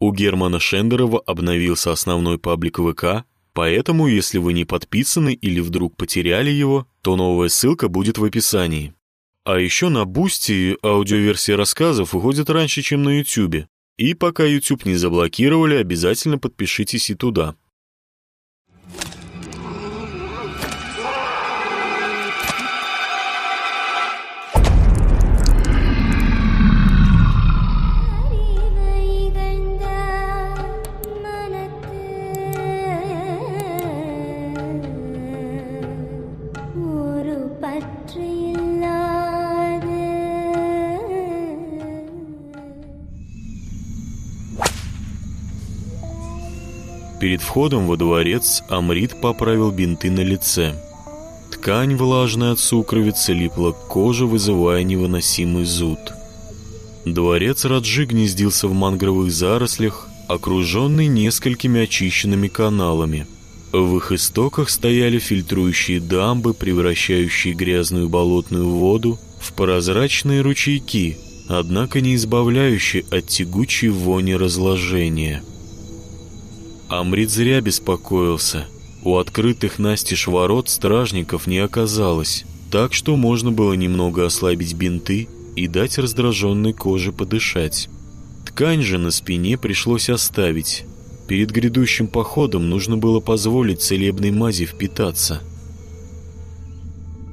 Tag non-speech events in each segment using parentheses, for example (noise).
У Германа Шендерова обновился основной паблик ВК, поэтому, если вы не подписаны или вдруг потеряли его, то новая ссылка будет в описании. А еще на Boosty аудиоверсия рассказов выходит раньше, чем на Ютубе. И пока YouTube не заблокировали, обязательно подпишитесь и туда. Перед входом во дворец Амрит поправил бинты на лице. Ткань, влажная от сукровицы, липла к коже, вызывая невыносимый зуд. Дворец Раджи гнездился в мангровых зарослях, окруженный несколькими очищенными каналами. В их истоках стояли фильтрующие дамбы, превращающие грязную болотную воду в прозрачные ручейки, однако не избавляющие от тягучей вони разложения. Амрит зря беспокоился. У открытых настежь ворот стражников не оказалось, так что можно было немного ослабить бинты и дать раздраженной коже подышать. Ткань же на спине пришлось оставить. Перед грядущим походом нужно было позволить целебной мази впитаться.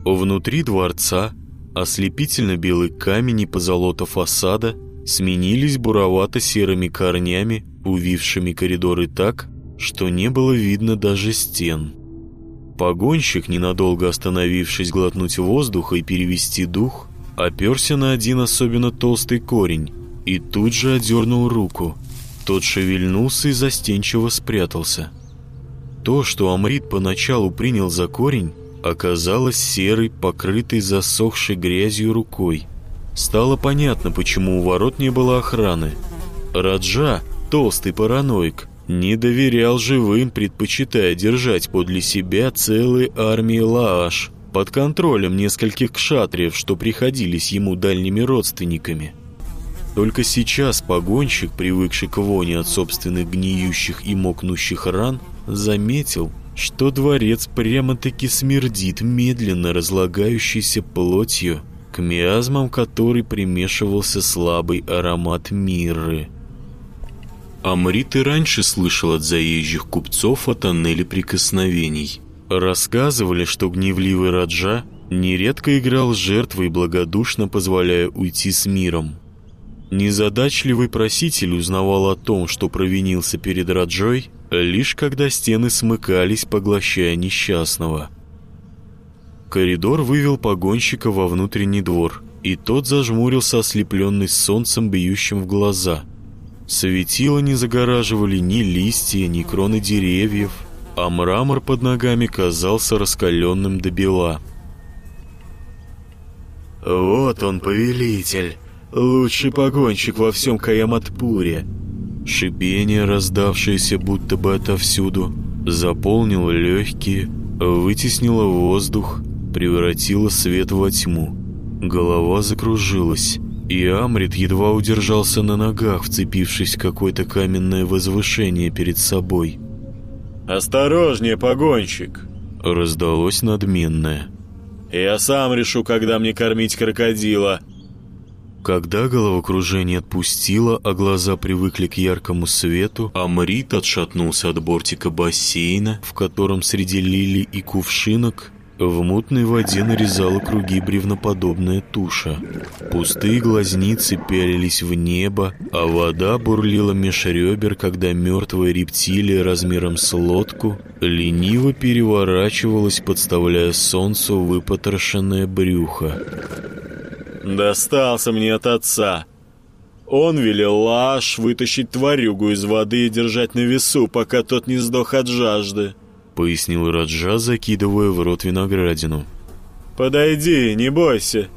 Внутри дворца ослепительно белый камень и позолота фасада сменились буровато-серыми корнями, увившими коридоры так, что не было видно даже стен. Погонщик, ненадолго остановившись глотнуть воздуха и перевести дух, оперся на один особенно толстый корень и тут же отдернул руку. Тот шевельнулся и застенчиво спрятался. То, что Амрит поначалу принял за корень, оказалось серой, покрытой засохшей грязью рукой. Стало понятно, почему у ворот не было охраны. Раджа, толстый параноик, не доверял живым, предпочитая держать подле себя целые армии Лааш под контролем нескольких кшатриев, что приходились ему дальними родственниками. Только сейчас погонщик, привыкший к воне от собственных гниющих и мокнущих ран, заметил, что дворец прямо-таки смердит медленно разлагающейся плотью, к миазмам которой примешивался слабый аромат мирры. Амрит и раньше слышал от заезжих купцов о тоннеле прикосновений. Рассказывали, что гневливый Раджа нередко играл с жертвой, благодушно позволяя уйти с миром. Незадачливый проситель узнавал о том, что провинился перед Раджой, лишь когда стены смыкались, поглощая несчастного. Коридор вывел погонщика во внутренний двор, и тот зажмурился, ослепленный солнцем, бьющим в глаза. Светило не загораживали ни листья, ни кроны деревьев, а мрамор под ногами казался раскаленным до бела. «Вот он, повелитель!» Лучший погонщик во всем Каяматпуре. Шипение, раздавшееся будто бы отовсюду, заполнило легкие, вытеснило воздух, превратило свет во тьму. Голова закружилась, и Амрит едва удержался на ногах, вцепившись в какое-то каменное возвышение перед собой. «Осторожнее, погонщик!» Раздалось надменное. «Я сам решу, когда мне кормить крокодила!» Когда головокружение отпустило, а глаза привыкли к яркому свету, Амрит отшатнулся от бортика бассейна, в котором среди лилий и кувшинок в мутной воде нарезала круги бревноподобная туша. Пустые глазницы пялились в небо, а вода бурлила меж ребер, когда мертвая рептилия размером с лодку лениво переворачивалась, подставляя солнцу выпотрошенное брюхо. Достался мне от отца. Он велел Лаш вытащить тварюгу из воды и держать на весу, пока тот не сдох от жажды. Пояснил Раджа, закидывая в рот виноградину. «Подойди, не бойся».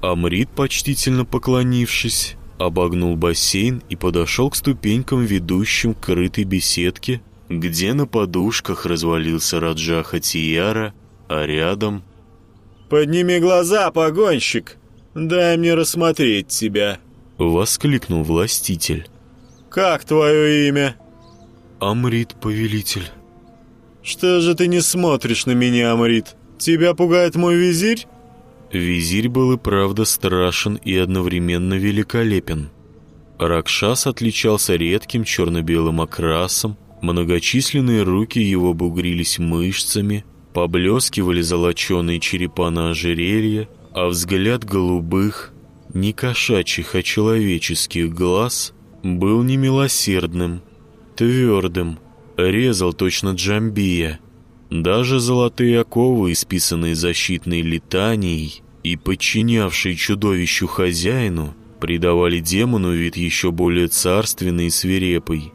Амрит, почтительно поклонившись, обогнул бассейн и подошел к ступенькам, ведущим к крытой беседке, где на подушках развалился Раджа Хатияра, а рядом... «Подними глаза, погонщик! Дай мне рассмотреть тебя!» Воскликнул властитель. Как твое имя?» «Амрит, повелитель». «Что же ты не смотришь на меня, Амрит? Тебя пугает мой визирь?» Визирь был и правда страшен и одновременно великолепен. Ракшас отличался редким черно-белым окрасом, многочисленные руки его бугрились мышцами, поблескивали золоченые черепа на ожерелье, а взгляд голубых, не кошачьих, а человеческих глаз был немилосердным, твердым, резал точно джамбия. Даже золотые оковы, исписанные защитной летанией и подчинявшие чудовищу хозяину, придавали демону вид еще более царственный и свирепый.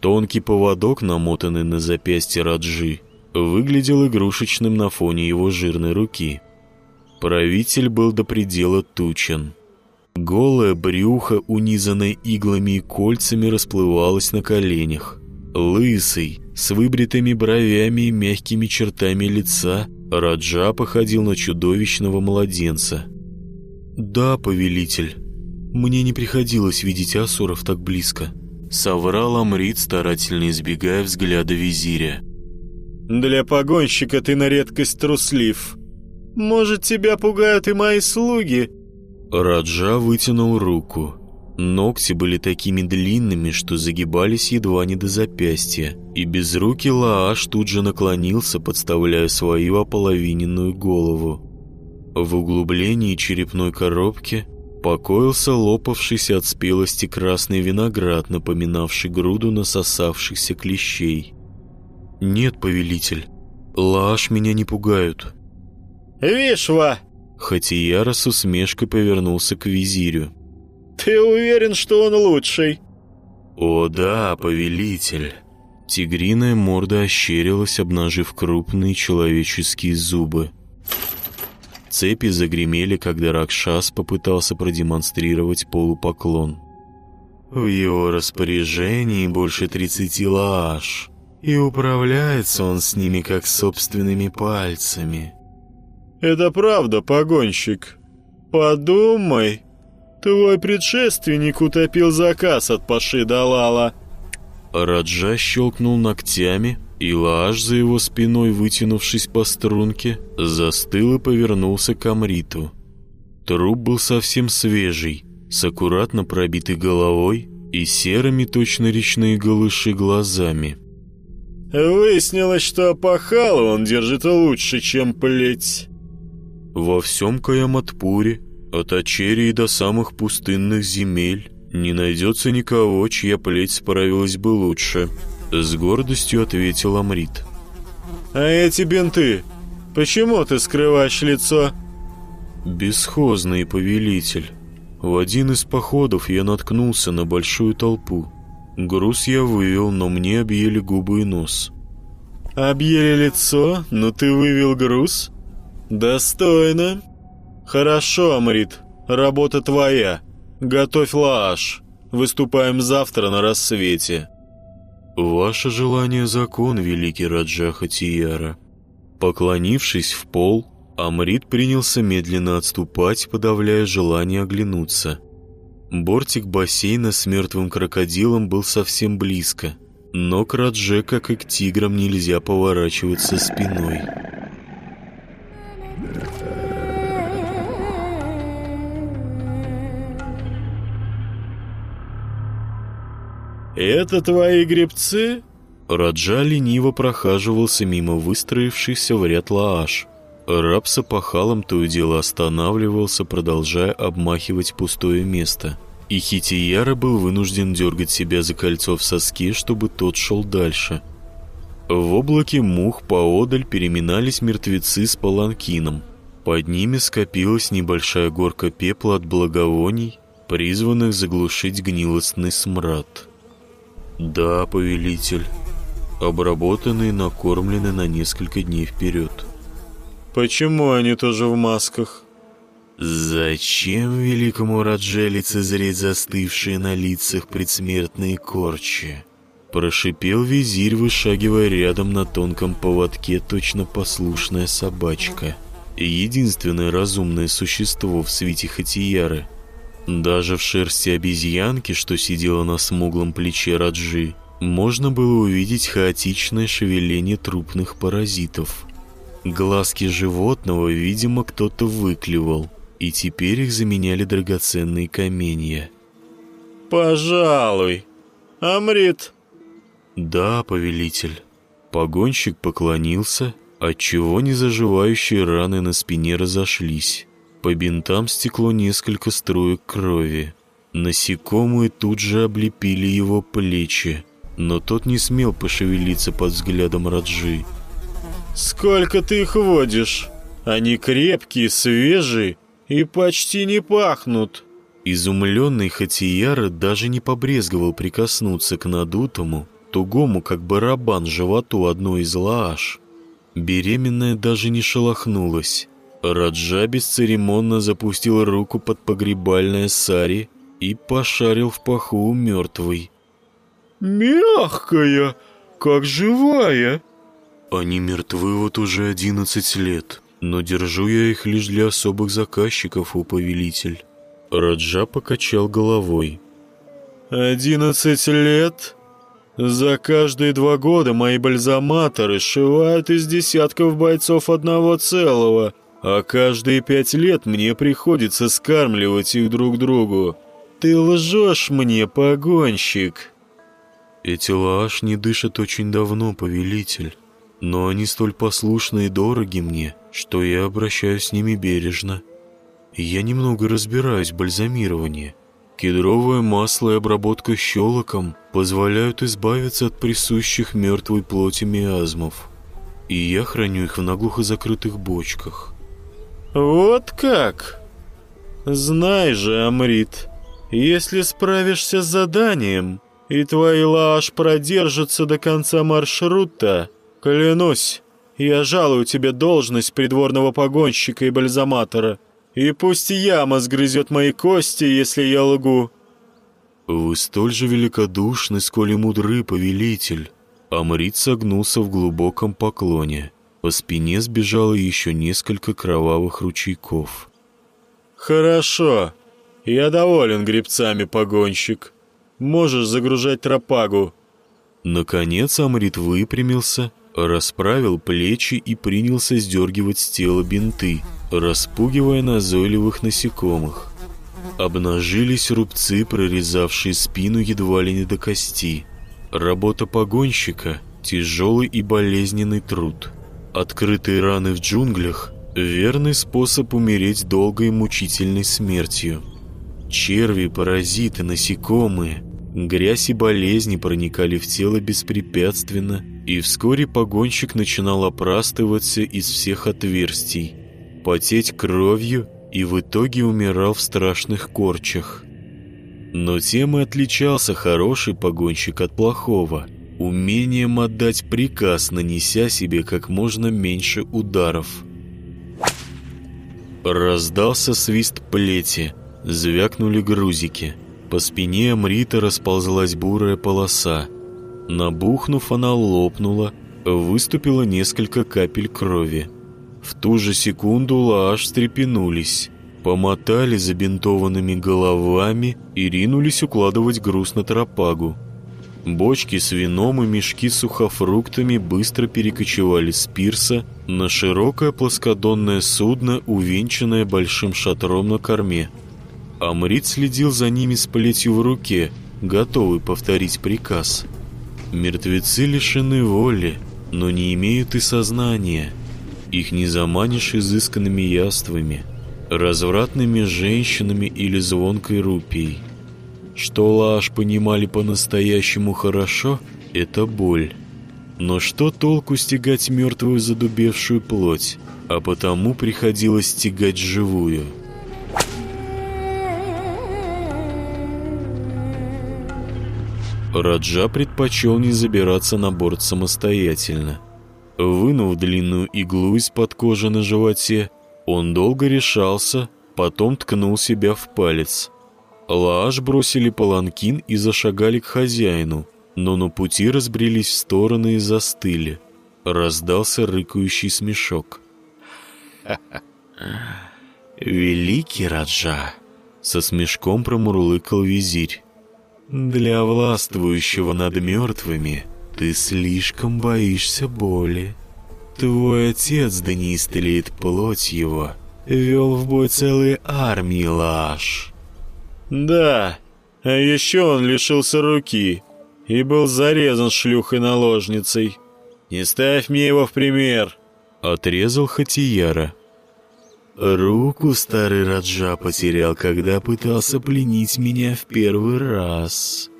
Тонкий поводок, намотанный на запястье Раджи, выглядел игрушечным на фоне его жирной руки. Правитель был до предела тучен. Голое брюхо, унизанное иглами и кольцами, расплывалось на коленях. Лысый, с выбритыми бровями и мягкими чертами лица, Раджа походил на чудовищного младенца. «Да, повелитель, мне не приходилось видеть асуров так близко», соврал Амрит, старательно избегая взгляда визиря. «Для погонщика ты на редкость труслив. Может, тебя пугают и мои слуги?» Раджа вытянул руку. Ногти были такими длинными, что загибались едва не до запястья, и безрукий Лааш тут же наклонился, подставляя свою ополовиненную голову. В углублении черепной коробки покоился лопавшийся от спелости красный виноград, напоминавший груду насосавшихся клещей. «Нет, повелитель, Лааш меня не пугают». «Вишва!» Хатияра с усмешкой повернулся к визирю. «Ты уверен, что он лучший?» «О да, повелитель!» Тигриная морда ощерилась, обнажив крупные человеческие зубы. Цепи загремели, когда Ракшас попытался продемонстрировать полупоклон. В его распоряжении больше тридцати лааш, и управляется он с ними как собственными пальцами. «Это правда, погонщик. Подумай, твой предшественник утопил заказ от Паши Далала». Раджа щелкнул ногтями, и Лааш за его спиной, вытянувшись по струнке, застыл и повернулся к Амриту. Труп был совсем свежий, с аккуратно пробитой головой и серыми точно речные голыши глазами. «Выяснилось, что опахало он держит лучше, чем плеть». Во всем Каяматпуре, от Ачерии до самых пустынных земель, не найдется никого, чья плеть справилась бы лучше. С гордостью ответил Амрит. «А эти бинты? Почему ты скрываешь лицо?» «Бесхозный повелитель. В один из походов я наткнулся на большую толпу. Груз я вывел, но мне объели губы и нос». «Объели лицо, но ты вывел груз?» «Достойно. Хорошо, Амрит, работа твоя. Готовь лааш. Выступаем завтра на рассвете». «Ваше желание — закон, великий Раджа Хатияра». Поклонившись в пол, Амрит принялся медленно отступать, подавляя желание оглянуться. Бортик бассейна с мертвым крокодилом был совсем близко, но к Радже, как и к тиграм, нельзя поворачиваться спиной. «Это твои гребцы?» Раджа лениво прохаживался мимо выстроившихся в ряд лааш. Раб с опахалом то и дело останавливался, продолжая обмахивать пустое место. И Хитияра был вынужден дергать себя за кольцо в соске, чтобы тот шел дальше. В облаке мух поодаль переминались мертвецы с паланкином. Под ними скопилась небольшая горка пепла от благовоний, призванных заглушить гнилостный смрад. «Да, повелитель. Обработаны и накормлены на несколько дней вперед». «Почему они тоже в масках?» «Зачем великому Радже лицезреть застывшие на лицах предсмертные корчи?» Прошипел визирь, вышагивая рядом на тонком поводке точно послушная собачка. Единственное разумное существо в свете Хатияры. Даже в шерсти обезьянки, что сидела на смуглом плече Раджи, можно было увидеть хаотичное шевеление трупных паразитов. Глазки животного, видимо, кто-то выклевал, и теперь их заменяли драгоценные каменья. «Пожалуй. Амрит». «Да, повелитель». Погонщик поклонился, отчего незаживающие раны на спине разошлись. По бинтам стекло несколько струек крови. Насекомые тут же облепили его плечи, но тот не смел пошевелиться под взглядом Раджи. «Сколько ты их водишь? Они крепкие, свежие и почти не пахнут». Изумленный Хатияра даже не побрезговал прикоснуться к надутому, тугому, как барабан, животу одной из лааш. Беременная даже не шелохнулась. Раджа бесцеремонно запустил руку под погребальное сари и пошарил в паху у мертвой. «Мягкая, как живая!» Они мертвы вот уже одиннадцать лет, но держу я их лишь для особых заказчиков, у повелитель. Раджа покачал головой. «Одиннадцать лет? За каждые два года мои бальзаматоры сшивают из десятков бойцов одного целого, а каждые пять лет мне приходится скармливать их друг другу. Ты лжешь мне, погонщик!» «Эти лааш не дышат очень давно, повелитель, но они столь послушны и дороги мне, что я обращаюсь с ними бережно». Я немного разбираюсь в бальзамировании. Кедровое масло и обработка щелоком позволяют избавиться от присущих мертвой плоти миазмов. И я храню их в наглухо закрытых бочках. «Вот как? Знай же, Амрит, если справишься с заданием, и твои лааш продержатся до конца маршрута, клянусь, я жалую тебе должность придворного погонщика и бальзаматора». И пусть яма сгрызет мои кости, если я лгу». «Вы столь же великодушны, сколь и мудры, повелитель». Амрит согнулся в глубоком поклоне. По спине сбежало еще несколько кровавых ручейков. «Хорошо. Я доволен грибцами, погонщик. Можешь загружать тропагу». Наконец Амрит выпрямился, расправил плечи и принялся сдергивать с тела бинты – распугивая назойливых насекомых. Обнажились рубцы, прорезавшие спину едва ли не до кости. Работа погонщика – тяжелый и болезненный труд. Открытые раны в джунглях – верный способ умереть долгой мучительной смертью. Черви, паразиты, насекомые, грязь и болезни проникали в тело беспрепятственно, и вскоре погонщик начинал опрастываться из всех отверстий, потеть кровью и в итоге умирал в страшных корчах. Но тем и отличался хороший погонщик от плохого, умением отдать приказ, нанеся себе как можно меньше ударов. Раздался свист плети, звякнули грузики. По спине Амрита расползлась бурая полоса. Набухнув, она лопнула, выступило несколько капель крови. В ту же секунду Лааш встрепенулись, помотали забинтованными головами и ринулись укладывать груз на тропагу. Бочки с вином и мешки с сухофруктами быстро перекочевали с пирса на широкое плоскодонное судно, увенчанное большим шатром на корме. Амрит следил за ними с плетью в руке, готовый повторить приказ. Мертвецы лишены воли, но не имеют и сознания – их не заманишь изысканными яствами, развратными женщинами или звонкой рупией. Что Лаш понимали по-настоящему хорошо, это боль. Но что толку стегать мертвую задубевшую плоть, а потому приходилось стегать живую? Раджа предпочел не забираться на борт самостоятельно – Вынув длинную иглу из-под кожи на животе, он долго решался, потом ткнул себя в палец. Лааш бросили паланкин и зашагали к хозяину, но на пути разбрелись в стороны и застыли. Раздался рыкающий смешок. (laughs) Великий Раджа, Со смешком промурлыкал визирь. «Для властвующего над мертвыми ты слишком боишься боли. Твой отец, да не истлеет плоть его, вел в бой целые армии лаш». «Да, а еще он лишился руки и был зарезан шлюхой-наложницей. Не ставь мне его в пример!» Отрезал Хатияра. Руку старый Раджа потерял, когда пытался пленить меня в первый раз.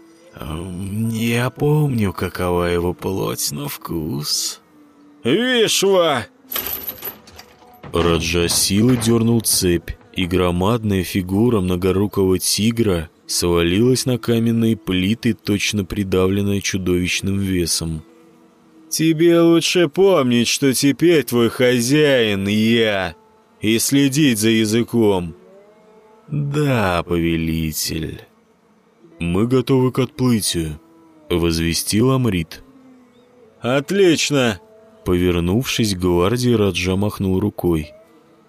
Я помню, какова его плоть, но вкус. «Вишва!» Раджа силой дернул цепь, и громадная фигура многорукого тигра свалилась на каменные плиты, точно придавленная чудовищным весом. «Тебе лучше помнить, что теперь твой хозяин я, и следить за языком». «Да, повелитель». «Мы готовы к отплытию», — возвестил Амрит. «Отлично!» Повернувшись гвардии, Раджа махнул рукой.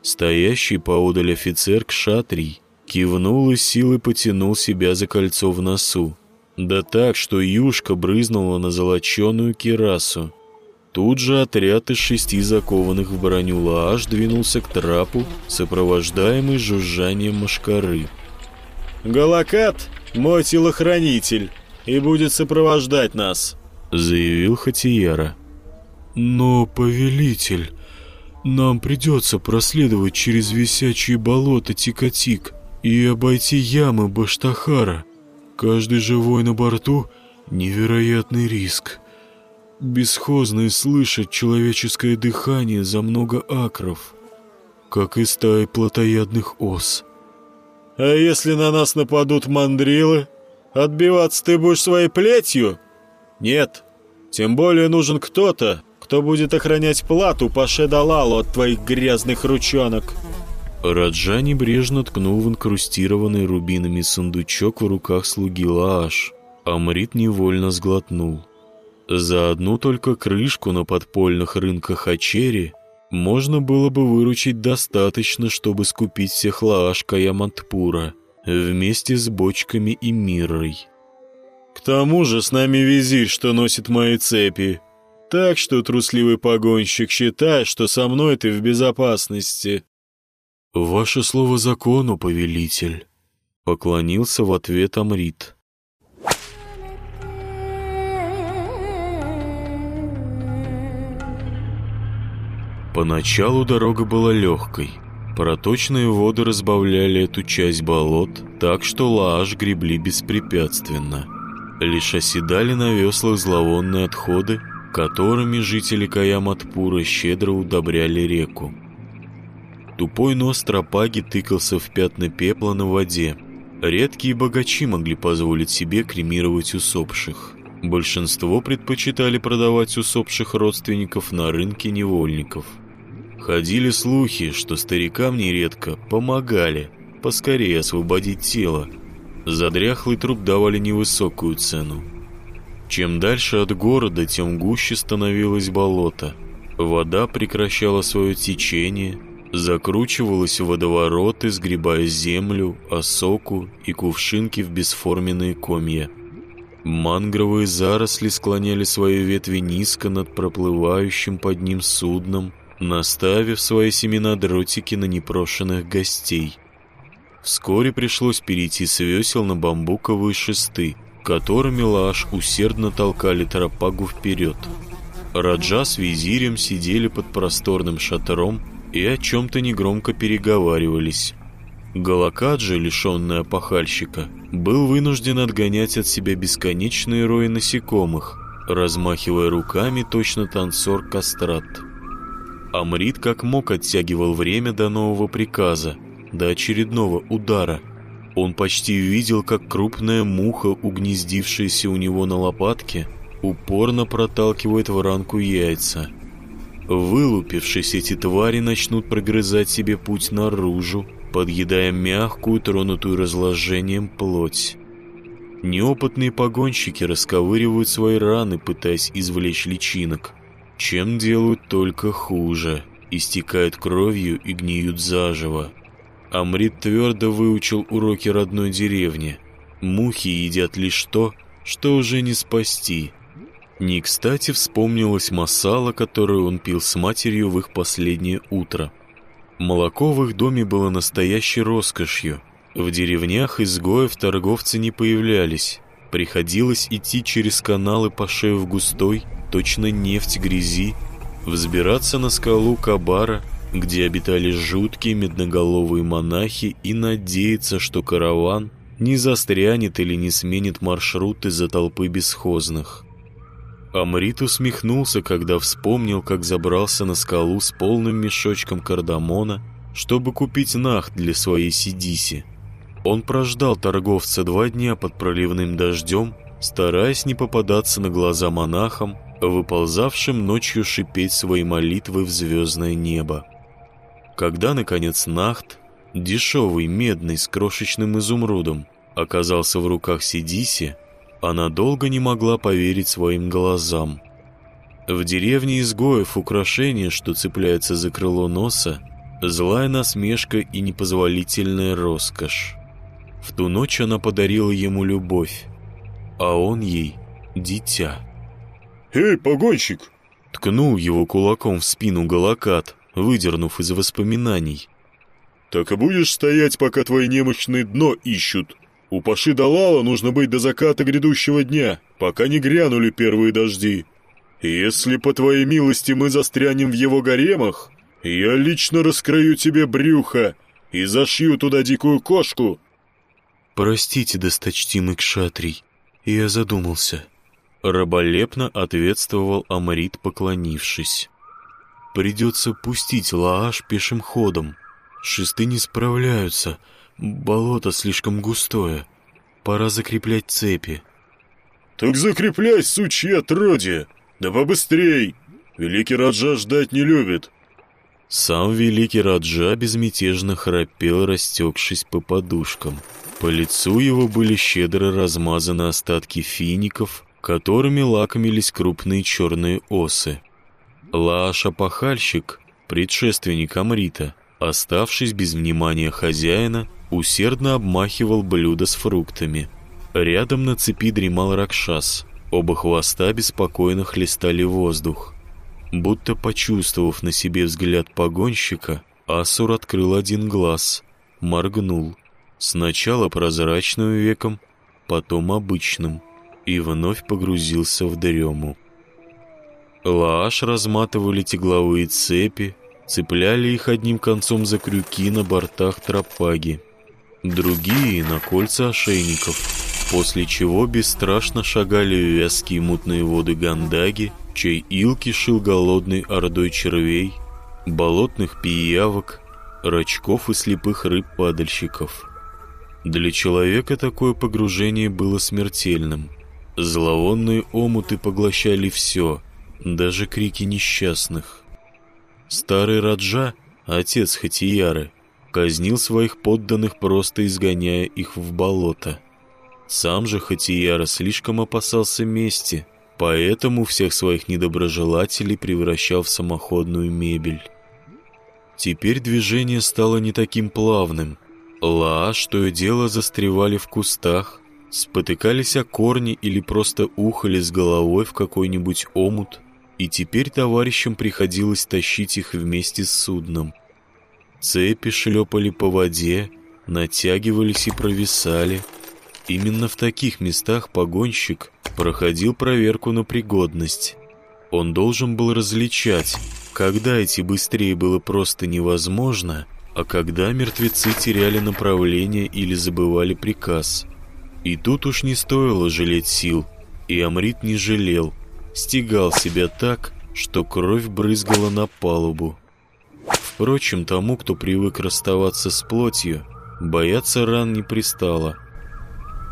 Стоящий поодаль офицер Кшатрий кивнул и силой потянул себя за кольцо в носу. Да так, что юшка брызнула на золоченую кирасу. Тут же отряд из шести закованных в броню лааш двинулся к трапу, сопровождаемый жужжанием машкары. «Галакат — мой телохранитель и будет сопровождать нас», — заявил Хатияра. «Но, повелитель, нам придется проследовать через висячие болота Тикатик и обойти ямы Баштахара. Каждый живой на борту — невероятный риск. Бесхозно слышать человеческое дыхание за много акров, как и стаи плотоядных ос». «А если на нас нападут мандрилы? Отбиваться ты будешь своей плетью?» «Нет, тем более нужен кто-то, кто будет охранять плату по Шедалалу от твоих грязных ручонок?» Раджа небрежно ткнул в инкрустированный рубинами сундучок в руках слуги Лааш. Амрит невольно сглотнул. За одну только крышку на подпольных рынках Ачери можно было бы выручить достаточно, чтобы скупить всех Лааш Каяматпура вместе с бочками и мирой. «К тому же с нами визирь, что носит мои цепи», так что, трусливый погонщик, считай, что со мной ты в безопасности». «Ваше слово закону, повелитель», — поклонился в ответ Амрит. Поначалу дорога была легкой. Проточные воды разбавляли эту часть болот, так что лааж гребли беспрепятственно. Лишь оседали на веслах зловонные отходы которыми жители Каяматпура щедро удобряли реку. Тупой нос тропаги тыкался в пятна пепла на воде. Редкие богачи могли позволить себе кремировать усопших. Большинство предпочитали продавать усопших родственников на рынке невольников. Ходили слухи, что старикам нередко помогали поскорее освободить тело. За дряхлый труп давали невысокую цену. Чем дальше от города, тем гуще становилось болото. Вода прекращала свое течение, закручивалась в водовороты, сгребая землю, осоку и кувшинки в бесформенные комья. Мангровые заросли склоняли свои ветви низко над проплывающим под ним судном, наставив свои семена дротики на непрошенных гостей. Вскоре пришлось перейти с весел на бамбуковые шесты – которыми Лаш усердно толкали тропагу вперед. Раджа с визирем сидели под просторным шатром и о чем-то негромко переговаривались. Галакаджи, лишенный опахальщика, был вынужден отгонять от себя бесконечные рои насекомых, размахивая руками точно танцор кастрат. Амрит как мог оттягивал время до нового приказа, до очередного удара – он почти видел, как крупная муха, угнездившаяся у него на лопатке, упорно проталкивает в ранку яйца. Вылупившись, эти твари начнут прогрызать себе путь наружу, подъедая мягкую, тронутую разложением плоть. Неопытные погонщики расковыривают свои раны, пытаясь извлечь личинок, чем делают только хуже, истекают кровью и гниют заживо. Амрит твердо выучил уроки родной деревни. Мухи едят лишь то, что уже не спасти. Не кстати вспомнилась масала, которую он пил с матерью в их последнее утро. Молоко в их доме было настоящей роскошью. В деревнях изгоев торговцы не появлялись. Приходилось идти через каналы по шею в густой, точно нефть грязи, взбираться на скалу Кабара, где обитали жуткие медноголовые монахи, и надеяться, что караван не застрянет или не сменит маршрут из-за толпы бесхозных. Амрит усмехнулся, когда вспомнил, как забрался на скалу с полным мешочком кардамона, чтобы купить нахт для своей Сидиси. Он прождал торговца два дня под проливным дождем, стараясь не попадаться на глаза монахам, выползавшим ночью шипеть свои молитвы в звездное небо. Когда, наконец, Нахт, дешевый, медный, с крошечным изумрудом, оказался в руках Сидиси, она долго не могла поверить своим глазам. В деревне изгоев украшение, что цепляется за крыло носа, злая насмешка и непозволительная роскошь. В ту ночь она подарила ему любовь, а он ей — дитя. «Эй, погонщик!» Ткнул его кулаком в спину Галакат, выдернув из воспоминаний. «Так и будешь стоять, пока твои немощные дно ищут. У Паши Далала нужно быть до заката грядущего дня, пока не грянули первые дожди. Если, по твоей милости, мы застрянем в его гаремах, я лично раскрою тебе брюхо и зашью туда дикую кошку, «Простите, досточтимый кшатрий, я задумался». Раболепно ответствовал Амрит, поклонившись. «Придется пустить Лааш пешим ходом. Шесты не справляются, болото слишком густое. Пора закреплять цепи». «Так закрепляй, сучье отродье! Да побыстрей! Великий Раджа ждать не любит!» Сам великий Раджа безмятежно храпел, растекшись по подушкам. По лицу его были щедро размазаны остатки фиников, которыми лакомились крупные черные осы. Лааша-пахальщик, предшественник Амрита, оставшись без внимания хозяина, усердно обмахивал блюдо с фруктами. Рядом на цепи дремал Ракшас. Оба хвоста беспокойно хлестали воздух. Будто почувствовав на себе взгляд погонщика, Асур открыл один глаз, моргнул. Сначала прозрачным веком, потом обычным, и вновь погрузился в дрему. Лааш разматывали тегловые цепи, цепляли их одним концом за крюки на бортах тропаги, другие — на кольца ошейников, после чего бесстрашно шагали вязкие мутные воды Гандаги, чей ил кишил голодной ордой червей, болотных пиявок, рачков и слепых рыб-падальщиков — для человека такое погружение было смертельным. Зловонные омуты поглощали все, даже крики несчастных. Старый Раджа, отец Хатияры, казнил своих подданных, просто изгоняя их в болото. Сам же Хатияра слишком опасался мести, поэтому всех своих недоброжелателей превращал в самоходную мебель. Теперь движение стало не таким плавным – Ла, что и дело, застревали в кустах, спотыкались о корни или просто ухали с головой в какой-нибудь омут, и теперь товарищам приходилось тащить их вместе с судном. Цепи шлепали по воде, натягивались и провисали. Именно в таких местах погонщик проходил проверку на пригодность. Он должен был различать, когда идти быстрее было просто невозможно — а когда мертвецы теряли направление или забывали приказ. И тут уж не стоило жалеть сил, и Амрит не жалел, стегал себя так, что кровь брызгала на палубу. Впрочем, тому, кто привык расставаться с плотью, бояться ран не пристало.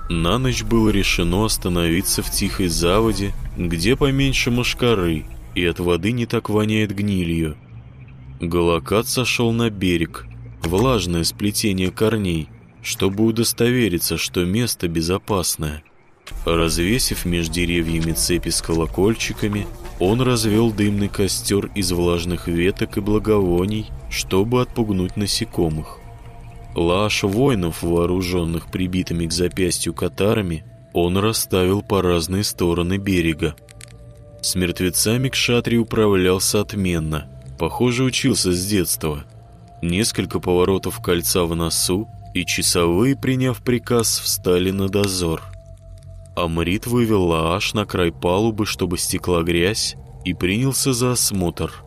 На ночь было решено остановиться в тихой заводе, где поменьше мошкары, и от воды не так воняет гнилью. Галакат сошел на берег, влажное сплетение корней, чтобы удостовериться, что место безопасное. Развесив между деревьями цепи с колокольчиками, он развел дымный костер из влажных веток и благовоний, чтобы отпугнуть насекомых. Лаш воинов, вооруженных прибитыми к запястью катарами, он расставил по разные стороны берега. С мертвецами Кшатри управлялся отменно. Похоже, учился с детства. Несколько поворотов кольца в носу, и часовые, приняв приказ, встали на дозор. Амрит вывел Лааш на край палубы, чтобы стекла грязь, и принялся за осмотр.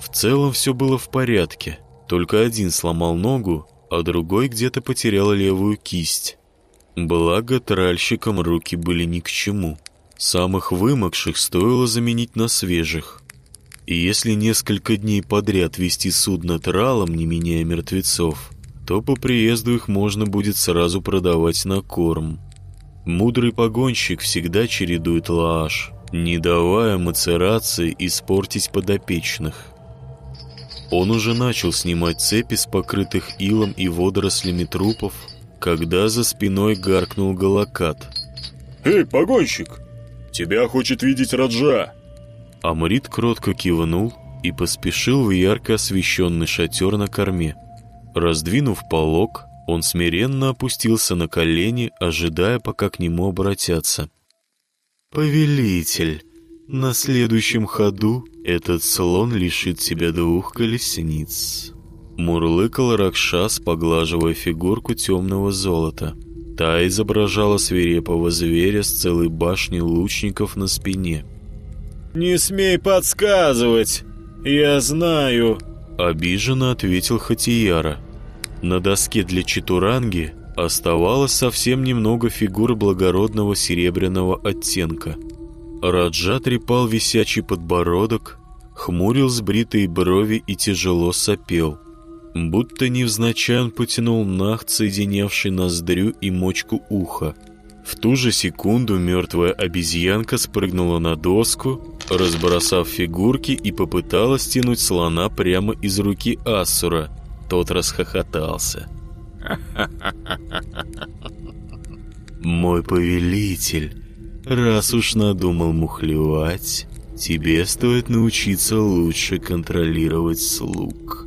В целом все было в порядке, только один сломал ногу, а другой где-то потерял левую кисть. Благо, тральщикам руки были ни к чему. Самых вымокших стоило заменить на свежих. И если несколько дней подряд вести судно тралом, не меняя мертвецов, то по приезду их можно будет сразу продавать на корм. Мудрый погонщик всегда чередует лааш, не давая мацерации испортить подопечных. Он уже начал снимать цепи с покрытых илом и водорослями трупов, когда за спиной гаркнул Галакат. «Эй, погонщик! Тебя хочет видеть Раджа!» Амрит кротко кивнул и поспешил в ярко освещенный шатер на корме. Раздвинув полог, он смиренно опустился на колени, ожидая, пока к нему обратятся. «Повелитель, на следующем ходу этот слон лишит тебя двух колесниц». Мурлыкал Ракшас, поглаживая фигурку темного золота. Та изображала свирепого зверя с целой башней лучников на спине. «Не смей подсказывать! Я знаю!» Обиженно ответил Хатияра. На доске для читуранги оставалось совсем немного фигур благородного серебряного оттенка. Раджа трепал висячий подбородок, хмурил сбритые брови и тяжело сопел – Будто невзначай он потянул нахт, соединявший ноздрю и мочку уха. В ту же секунду мертвая обезьянка спрыгнула на доску, разбросав фигурки и попыталась тянуть слона прямо из руки Ассура. Тот расхохотался. «Мой повелитель, раз уж надумал мухлевать, тебе стоит научиться лучше контролировать слуг».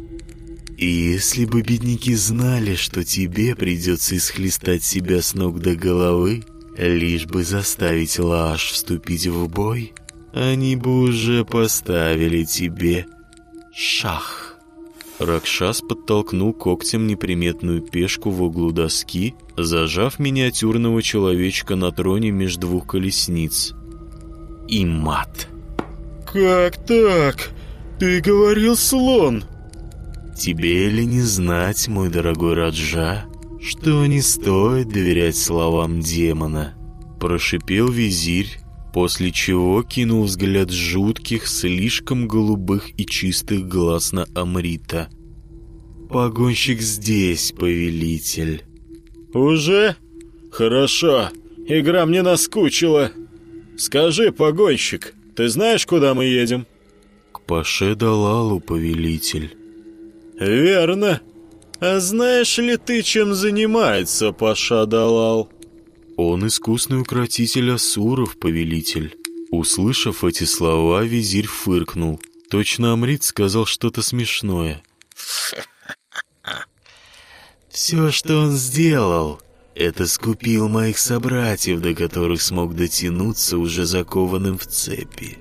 И если бы бедняки знали, что тебе придется исхлестать себя с ног до головы, лишь бы заставить Лаш вступить в бой, они бы уже поставили тебе шах. Ракшас подтолкнул когтем неприметную пешку в углу доски, зажав миниатюрного человечка на троне между двух колесниц. И мат. «Как так? Ты говорил слон!» Тебе ли не знать, мой дорогой Раджа, что не стоит доверять словам демона?» Прошипел визирь, после чего кинул взгляд жутких, слишком голубых и чистых глаз на Амрита. «Погонщик здесь, повелитель». «Уже? Хорошо. Игра мне наскучила. Скажи, погонщик, ты знаешь, куда мы едем?» «К Паше Далалу, повелитель». «Верно. А знаешь ли ты, чем занимается Паша Далал?» «Он искусный укротитель Асуров, повелитель». Услышав эти слова, визирь фыркнул. Точно Амрит сказал что-то смешное. «Все, что он сделал, это скупил моих собратьев, до которых смог дотянуться уже закованным в цепи.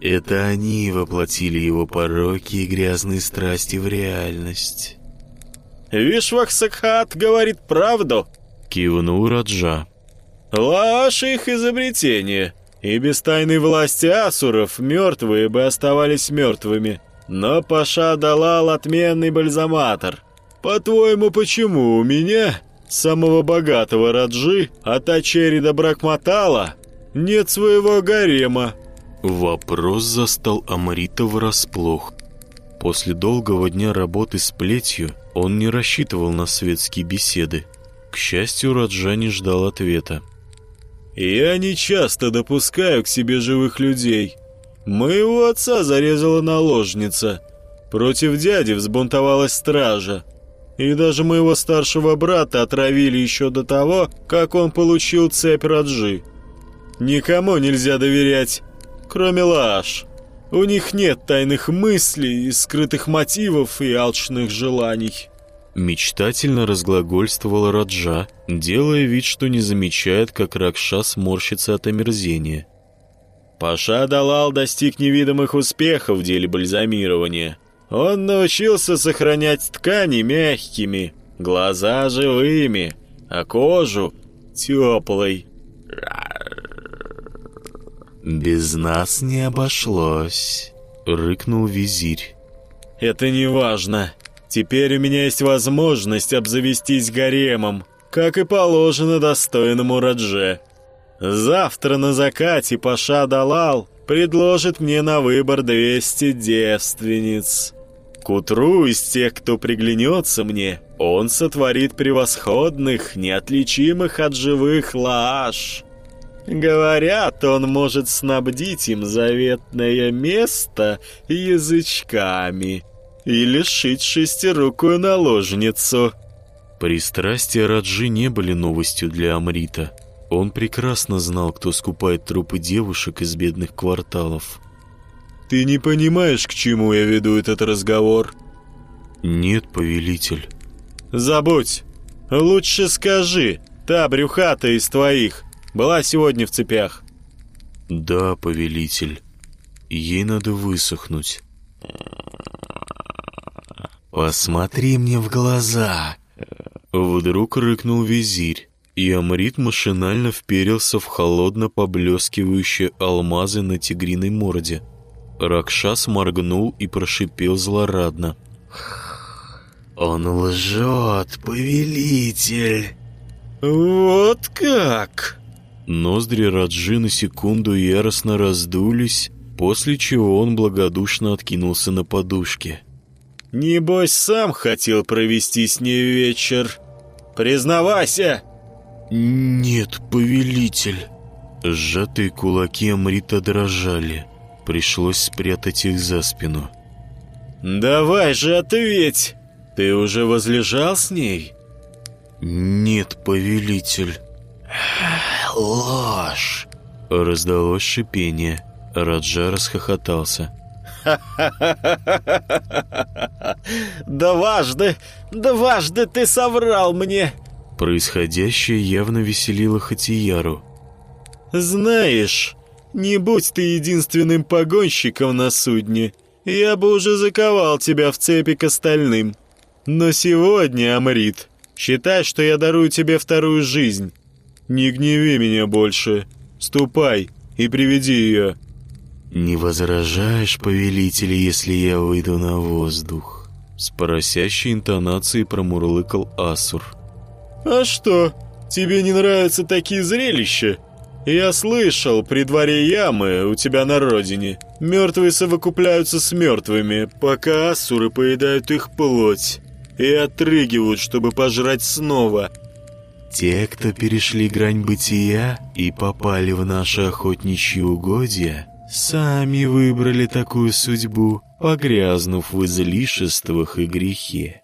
Это они воплотили его пороки и грязные страсти в реальность. «Вишвахсакхат говорит правду», — кивнул Раджа. «Лаш их изобретение, и без тайной власти асуров мертвые бы оставались мертвыми. Но Паша Далал отменный бальзаматор. По-твоему, почему у меня, самого богатого Раджи, от Ачери до Бракматала, нет своего гарема?» Вопрос застал Амрита врасплох. После долгого дня работы с плетью он не рассчитывал на светские беседы. К счастью, Раджа не ждал ответа. «Я не часто допускаю к себе живых людей. Моего отца зарезала наложница. Против дяди взбунтовалась стража. И даже моего старшего брата отравили еще до того, как он получил цепь Раджи. Никому нельзя доверять, кроме Лаш. У них нет тайных мыслей, скрытых мотивов и алчных желаний. Мечтательно разглагольствовала Раджа, делая вид, что не замечает, как Ракша сморщится от омерзения. Паша Далал достиг невидимых успехов в деле бальзамирования. Он научился сохранять ткани мягкими, глаза живыми, а кожу теплой. «Без нас не обошлось», — рыкнул визирь. «Это не важно. Теперь у меня есть возможность обзавестись гаремом, как и положено достойному Радже. Завтра на закате Паша Далал предложит мне на выбор 200 девственниц. К утру из тех, кто приглянется мне, он сотворит превосходных, неотличимых от живых лааш. Говорят, он может снабдить им заветное место язычками» и лишить шестирукую наложницу». Пристрастия Раджи не были новостью для Амрита. Он прекрасно знал, кто скупает трупы девушек из бедных кварталов. «Ты не понимаешь, к чему я веду этот разговор?» «Нет, повелитель». «Забудь. Лучше скажи, та брюхата из твоих была сегодня в цепях?» «Да, повелитель. Ей надо высохнуть». «Посмотри мне в глаза!» Вдруг рыкнул визирь, и Амрит машинально вперился в холодно поблескивающие алмазы на тигриной морде. Ракшас моргнул и прошипел злорадно. «Он лжет, повелитель!» «Вот как!» Ноздри Раджи на секунду яростно раздулись, после чего он благодушно откинулся на подушке. Небось, сам хотел провести с ней вечер. Признавайся!» «Нет, повелитель!» Сжатые кулаки Амрита дрожали. Пришлось спрятать их за спину. «Давай же ответь! Ты уже возлежал с ней?» «Нет, повелитель!» «Ложь!» Раздалось шипение. Раджа расхохотался. (laughs) Дважды, дважды ты соврал мне!» Происходящее явно веселило Хатияру. «Знаешь, не будь ты единственным погонщиком на судне, я бы уже заковал тебя в цепи к остальным. Но сегодня, Амрит, считай, что я дарую тебе вторую жизнь. Не гневи меня больше. Ступай и приведи ее». «Не возражаешь, повелитель, если я выйду на воздух?» С поросящей интонацией промурлыкал Асур. «А что, тебе не нравятся такие зрелища? Я слышал, при дворе ямы у тебя на родине мертвые совокупляются с мертвыми, пока асуры поедают их плоть и отрыгивают, чтобы пожрать снова». «Те, кто перешли грань бытия и попали в наши охотничьи угодья, сами выбрали такую судьбу, погрязнув в излишествах и грехе.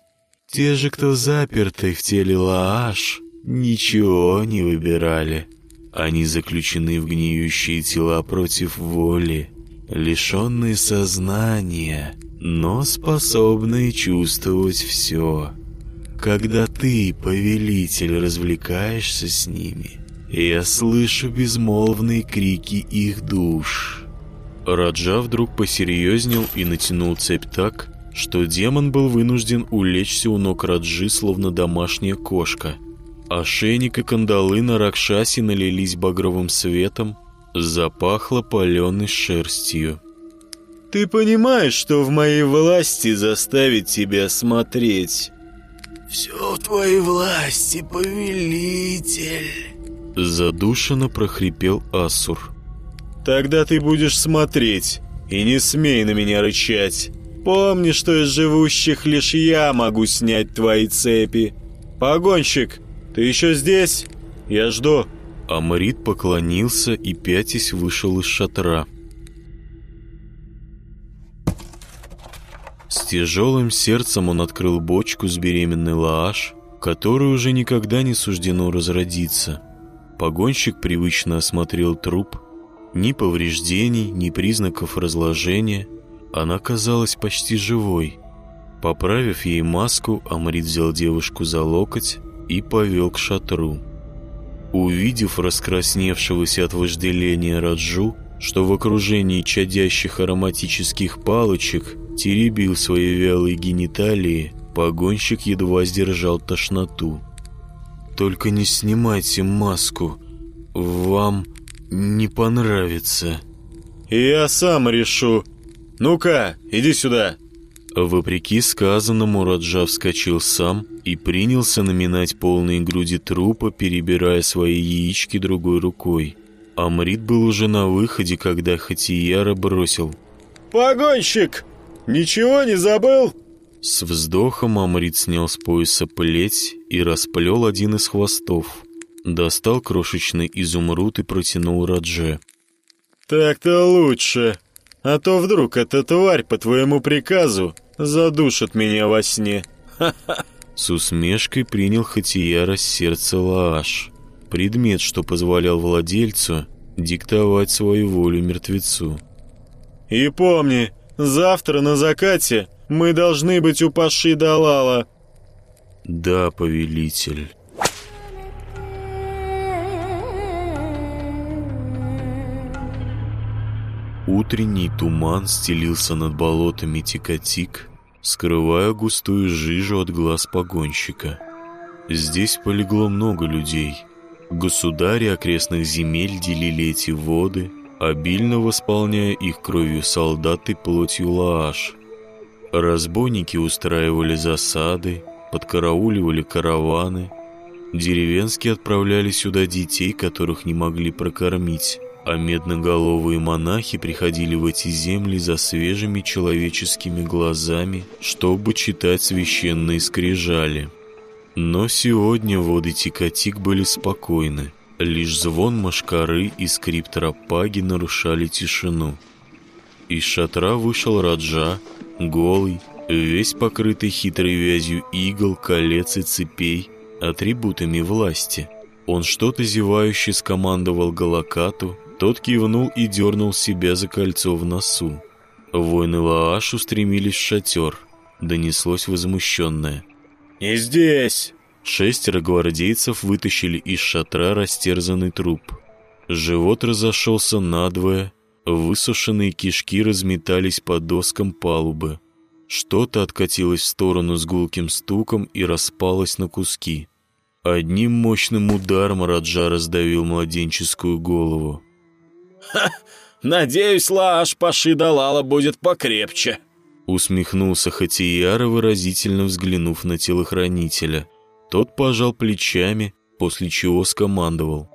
Те же, кто заперты в теле Лааш, ничего не выбирали. Они заключены в гниющие тела против воли, лишенные сознания, но способные чувствовать все. Когда ты, повелитель, развлекаешься с ними, я слышу безмолвные крики их душ. Раджа вдруг посерьезнел и натянул цепь так, что демон был вынужден улечься у ног Раджи, словно домашняя кошка. Ошейник и кандалы на Ракшасе налились багровым светом, запахло паленой шерстью. «Ты понимаешь, что в моей власти заставить тебя смотреть?» «Все в твоей власти, повелитель!» Задушенно прохрипел Асур. Тогда ты будешь смотреть, и не смей на меня рычать. Помни, что из живущих лишь я могу снять твои цепи. Погонщик, ты еще здесь? Я жду». Амрит поклонился и пятясь вышел из шатра. С тяжелым сердцем он открыл бочку с беременной Лааш, которой уже никогда не суждено разродиться. Погонщик привычно осмотрел труп, ни повреждений, ни признаков разложения. Она казалась почти живой. Поправив ей маску, Амрит взял девушку за локоть и повел к шатру. Увидев раскрасневшегося от вожделения Раджу, что в окружении чадящих ароматических палочек теребил свои вялые гениталии, погонщик едва сдержал тошноту. «Только не снимайте маску, вам не понравится». «Я сам решу. Ну-ка, иди сюда!» Вопреки сказанному, Раджа вскочил сам и принялся наминать полные груди трупа, перебирая свои яички другой рукой. Амрит был уже на выходе, когда Хатияра бросил. «Погонщик! Ничего не забыл?» С вздохом Амрит снял с пояса плеть и расплел один из хвостов. Достал крошечный изумруд и протянул Радже. «Так-то лучше, а то вдруг эта тварь по твоему приказу задушит меня во сне». С усмешкой принял Хатияра с сердца Лааш предмет, что позволял владельцу диктовать свою волю мертвецу. «И помни, завтра на закате мы должны быть у Паши Далала». «Да, повелитель». Утренний туман стелился над болотами Тикатик, скрывая густую жижу от глаз погонщика. Здесь полегло много людей — Государи окрестных земель делили эти воды, обильно восполняя их кровью солдат и плотью лааш. Разбойники устраивали засады, подкарауливали караваны. Деревенские отправляли сюда детей, которых не могли прокормить, а медноголовые монахи приходили в эти земли за свежими человеческими глазами, чтобы читать священные скрижали. Но сегодня воды Тикатик были спокойны. Лишь звон машкары и скрип тропаги нарушали тишину. Из шатра вышел Раджа, голый, весь покрытый хитрой вязью игл, колец и цепей, атрибутами власти. Он что-то зевающе скомандовал Галакату, тот кивнул и дернул себя за кольцо в носу. Воины Лааш устремились в шатер, донеслось возмущенное. «Не здесь!» Шестеро гвардейцев вытащили из шатра растерзанный труп. Живот разошелся надвое, высушенные кишки разметались по доскам палубы. Что-то откатилось в сторону с гулким стуком и распалось на куски. Одним мощным ударом Раджа раздавил младенческую голову. «Ха! (laughs) Надеюсь, Лааш Паши Далала будет покрепче!» Усмехнулся Хатияра, выразительно взглянув на телохранителя. Тот пожал плечами, после чего скомандовал.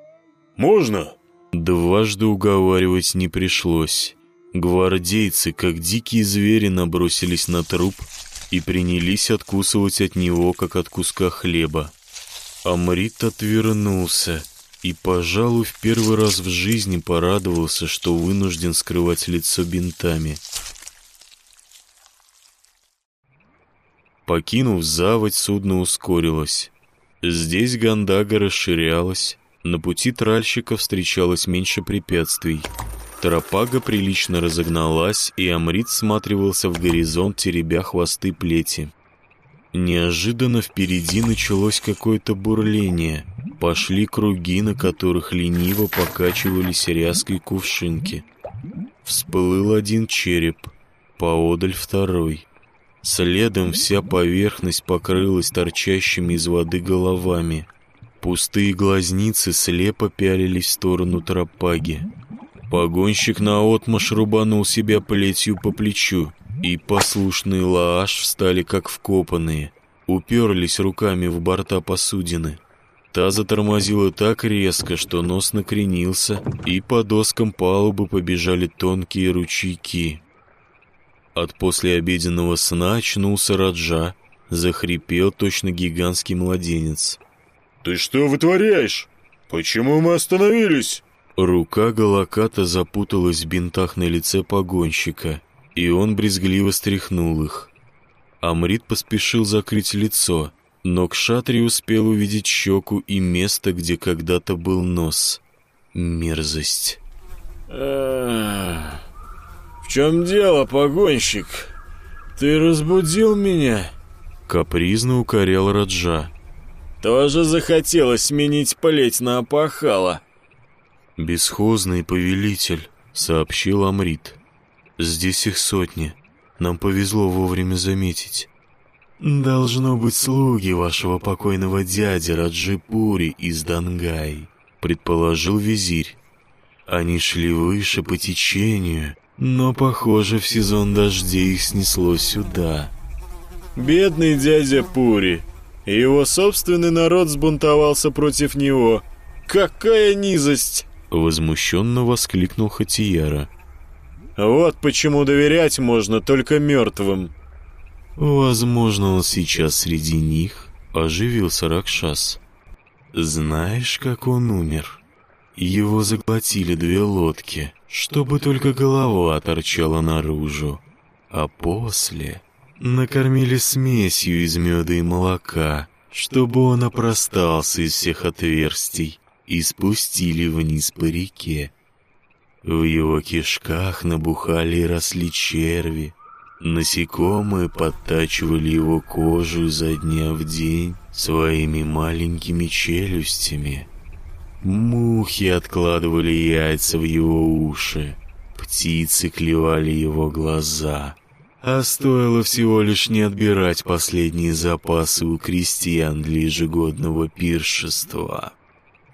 «Можно?» Дважды уговаривать не пришлось. Гвардейцы, как дикие звери, набросились на труп и принялись откусывать от него, как от куска хлеба. Амрит отвернулся и, пожалуй, в первый раз в жизни порадовался, что вынужден скрывать лицо бинтами. Покинув заводь, судно ускорилось. Здесь Гандага расширялась, на пути тральщика встречалось меньше препятствий. Тропага прилично разогналась, и Амрит сматривался в горизонт, теребя хвосты плети. Неожиданно впереди началось какое-то бурление. Пошли круги, на которых лениво покачивались ряской кувшинки. Всплыл один череп, поодаль второй. Следом вся поверхность покрылась торчащими из воды головами. Пустые глазницы слепо пялились в сторону тропаги. Погонщик наотмашь рубанул себя плетью по плечу, и послушные лааш встали как вкопанные, уперлись руками в борта посудины. Та затормозила так резко, что нос накренился, и по доскам палубы побежали тонкие ручейки. От послеобеденного сна очнулся Раджа, захрипел точно гигантский младенец. «Ты что вытворяешь? Почему мы остановились?» Рука Галаката запуталась в бинтах на лице погонщика, и он брезгливо стряхнул их. Амрит поспешил закрыть лицо, но Кшатри успел увидеть щеку и место, где когда-то был нос. Мерзость. «В чем дело, погонщик? Ты разбудил меня? Капризно укорял Раджа. Тоже захотелось сменить плеть на опахало. «Бесхозный повелитель», — сообщил Амрит. «Здесь их сотни. Нам повезло вовремя заметить». «Должно быть слуги вашего покойного дяди Раджипури из Дангай», — предположил визирь. Они шли выше по течению, но, похоже, в сезон дождей их снесло сюда. «Бедный дядя Пури! Его собственный народ сбунтовался против него. Какая низость!» Возмущенно воскликнул Хатияра. «Вот почему доверять можно только мертвым». «Возможно, он сейчас среди них», — оживился Ракшас. «Знаешь, как он умер? Его заглотили две лодки, чтобы только голова торчала наружу. А после накормили смесью из меда и молока, чтобы он опростался из всех отверстий и спустили вниз по реке. В его кишках набухали и росли черви. Насекомые подтачивали его кожу изо дня в день своими маленькими челюстями. Мухи откладывали яйца в его уши, птицы клевали его глаза. А стоило всего лишь не отбирать последние запасы у крестьян для ежегодного пиршества.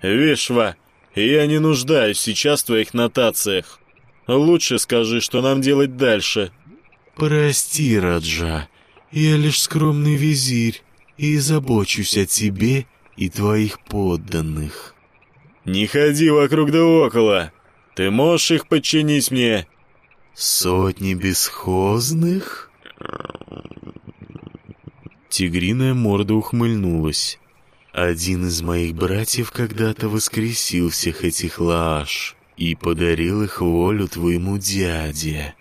«Вишва, я не нуждаюсь сейчас в твоих нотациях. Лучше скажи, что нам делать дальше». «Прости, Раджа, я лишь скромный визирь и забочусь о тебе и твоих подданных». «Не ходи вокруг да около. Ты можешь их подчинить мне?» «Сотни бесхозных?» Тигриная морда ухмыльнулась. Один из моих братьев когда-то воскресил всех этих лаш и подарил их волю твоему дяде.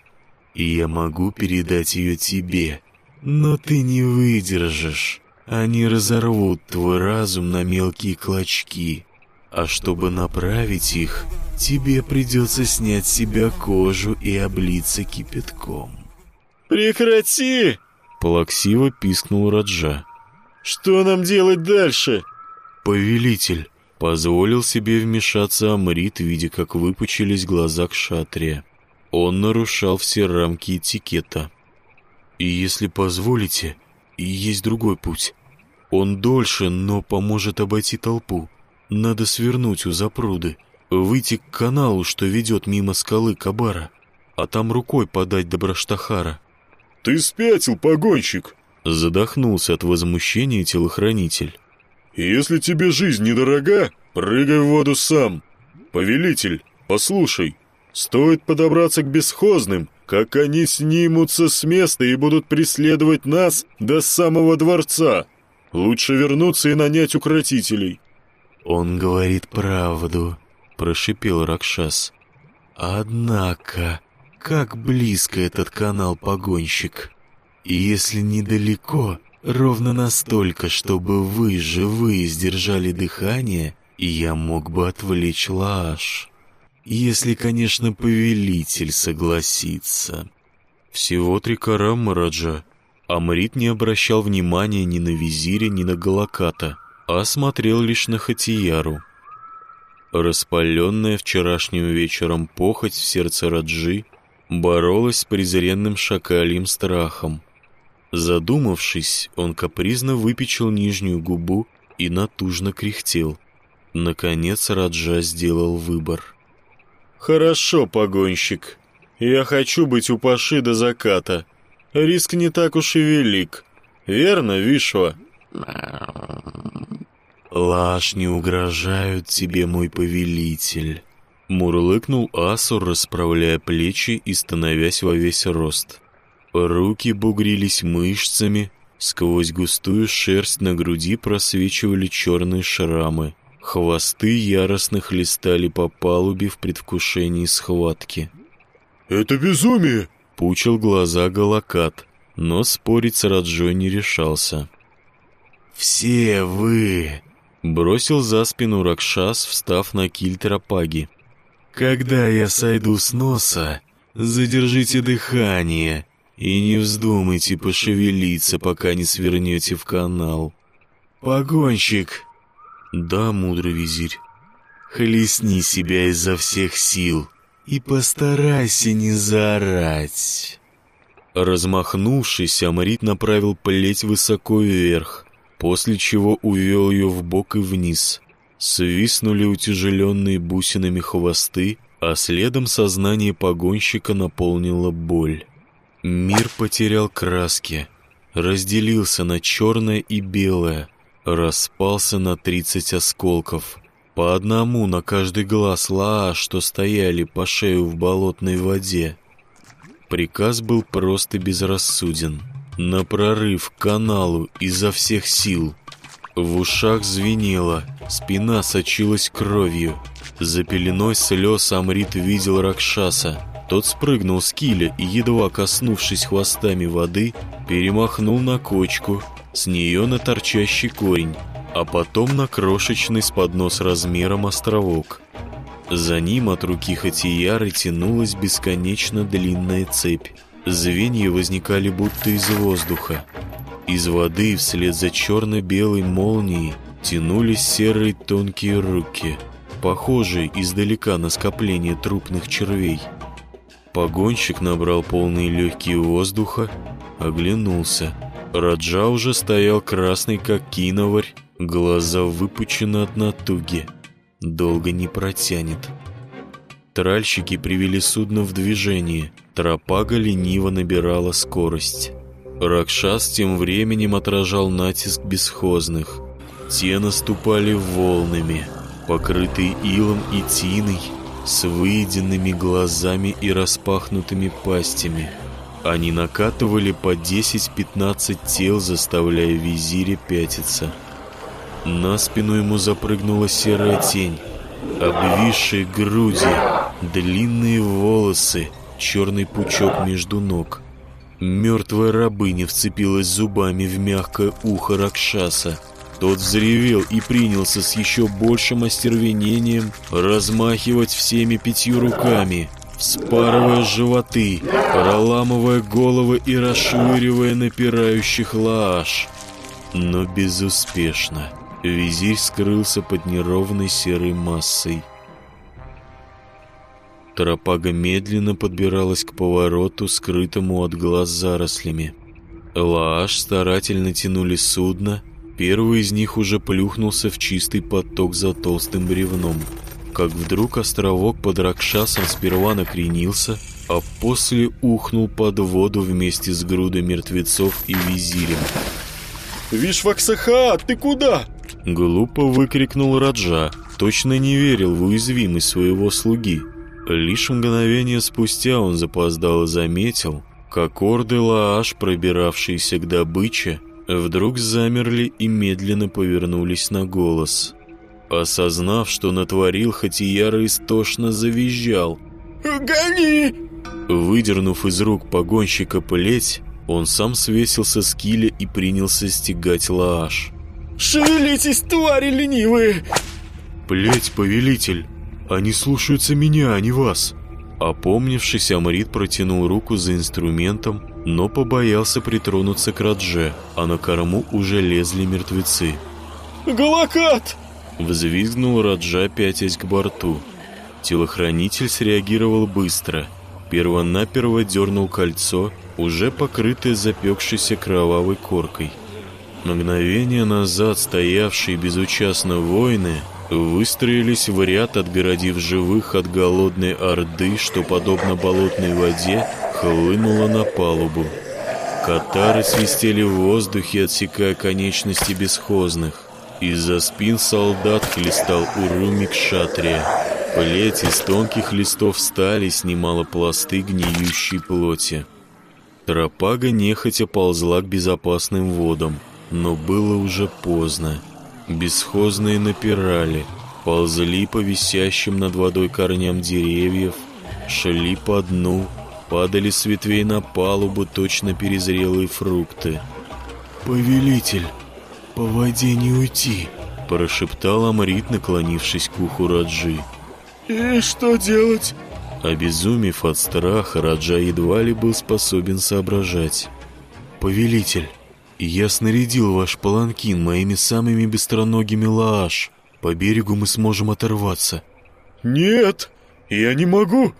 И я могу передать ее тебе, но ты не выдержишь. Они разорвут твой разум на мелкие клочки. А чтобы направить их, тебе придется снять с себя кожу и облиться кипятком. «Прекрати!» — плаксиво пискнул Раджа. Что нам делать дальше?» «Повелитель», — позволил себе вмешаться Амрит, видя, как выпучились глаза к шатре. Он нарушал все рамки этикета. «И если позволите, есть другой путь. Он дольше, но поможет обойти толпу. Надо свернуть у запруды, выйти к каналу, что ведет мимо скалы Кабара, а там рукой подать до Браштахара». «Ты спятил, погонщик!» Задохнулся от возмущения телохранитель. «Если тебе жизнь недорога, прыгай в воду сам. Повелитель, послушай, стоит подобраться к бесхозным, как они снимутся с места и будут преследовать нас до самого дворца. Лучше вернуться и нанять укротителей». «Он говорит правду», — прошипел Ракшас. «Однако, как близко этот канал погонщик?» И если недалеко, ровно настолько, чтобы вы, живые, сдержали дыхание, я мог бы отвлечь Лаш. Если, конечно, повелитель согласится. Всего три карамма, Раджа. Амрит не обращал внимания ни на визиря, ни на Галаката, а смотрел лишь на Хатияру. Распаленная вчерашним вечером похоть в сердце Раджи боролась с презренным шакальем страхом. Задумавшись, он капризно выпечил нижнюю губу и натужно кряхтел. Наконец Раджа сделал выбор. «Хорошо, погонщик. Я хочу быть у Паши до заката. Риск не так уж и велик. Верно, Вишва?» «Лаш не угрожают тебе, мой повелитель», — мурлыкнул Асур, расправляя плечи и становясь во весь рост. Руки бугрились мышцами, сквозь густую шерсть на груди просвечивали черные шрамы. Хвосты яростно хлестали по палубе в предвкушении схватки. «Это безумие!» — пучил глаза Галакат, но спорить с Раджой не решался. «Все вы!» — бросил за спину Ракшас, встав на киль тропаги. «Когда я сойду с носа, задержите дыхание И не вздумайте пошевелиться, пока не свернете в канал. Погонщик!» «Да, мудрый визирь». «Хлестни себя изо всех сил и постарайся не заорать». Размахнувшись, Амрит направил плеть высоко вверх, после чего увел ее в бок и вниз. Свистнули утяжеленные бусинами хвосты, а следом сознание погонщика наполнила боль. Мир потерял краски, разделился на черное и белое, распался на тридцать осколков. По одному на каждый глаз Лаа, что стояли по шею в болотной воде. Приказ был просто безрассуден. На прорыв к каналу изо всех сил. В ушах звенело, спина сочилась кровью. За пеленой слез Амрит видел Ракшаса. Тот спрыгнул с киля и, едва коснувшись хвостами воды, перемахнул на кочку, с нее на торчащий корень, а потом на крошечный с поднос размером островок. За ним от руки Хатияры тянулась бесконечно длинная цепь. Звенья возникали будто из воздуха. Из воды вслед за черно-белой молнией тянулись серые тонкие руки, похожие издалека на скопление трупных червей. Погонщик набрал полные легкие воздуха, оглянулся. Раджа уже стоял красный, как киноварь, глаза выпучены от натуги. Долго не протянет. Тральщики привели судно в движение. Тропага лениво набирала скорость. Ракшас тем временем отражал натиск бесхозных. Те наступали волнами, покрытые илом и тиной, с выеденными глазами и распахнутыми пастями. Они накатывали по 10-15 тел, заставляя визиря пятиться. На спину ему запрыгнула серая тень, обвисшие груди, длинные волосы, черный пучок между ног. Мертвая рабыня вцепилась зубами в мягкое ухо Ракшаса. Тот взревел и принялся с еще большим остервенением размахивать всеми пятью руками, вспарывая животы, проламывая головы и расшвыривая напирающих лааш. Но безуспешно. Визирь скрылся под неровной серой массой. Тропага медленно подбиралась к повороту, скрытому от глаз зарослями. Лааш старательно тянули судно, первый из них уже плюхнулся в чистый поток за толстым бревном. Как вдруг островок под Ракшасом сперва накренился, а после ухнул под воду вместе с грудой мертвецов и визирем. «Вишваксаха, ты куда?» Глупо выкрикнул Раджа, точно не верил в уязвимость своего слуги. Лишь мгновение спустя он запоздало заметил, как орды Лааш, пробиравшиеся к добыче, вдруг замерли и медленно повернулись на голос. Осознав, что натворил, Хатияра истошно завизжал. «Гони!» Выдернув из рук погонщика плеть, он сам свесился с киля и принялся стегать Лааш. «Шевелитесь, твари ленивые!» «Плеть, повелитель! Они слушаются меня, а не вас!» Опомнившись, Амрит протянул руку за инструментом, но побоялся притронуться к Радже, а на корму уже лезли мертвецы. «Галакат!» Взвизгнул Раджа, пятясь к борту. Телохранитель среагировал быстро. Первонаперво дернул кольцо, уже покрытое запекшейся кровавой коркой. Мгновение назад стоявшие безучастно воины выстроились в ряд, отгородив живых от голодной орды, что, подобно болотной воде, хлынула на палубу. Катары свистели в воздухе, отсекая конечности бесхозных. Из-за спин солдат хлестал урумик шатрия. Плеть из тонких листов стали снимала пласты гниющей плоти. Тропага нехотя ползла к безопасным водам. Но было уже поздно. Бесхозные напирали, ползли по висящим над водой корням деревьев, шли по дну, падали с ветвей на палубу точно перезрелые фрукты. «Повелитель, по воде не уйти!» прошептал Амрит, наклонившись к уху Раджи. «И что делать?» Обезумев от страха, Раджа едва ли был способен соображать. «Повелитель, я снарядил ваш паланкин моими самыми быстроногими лааш. По берегу мы сможем оторваться». «Нет, я не могу!»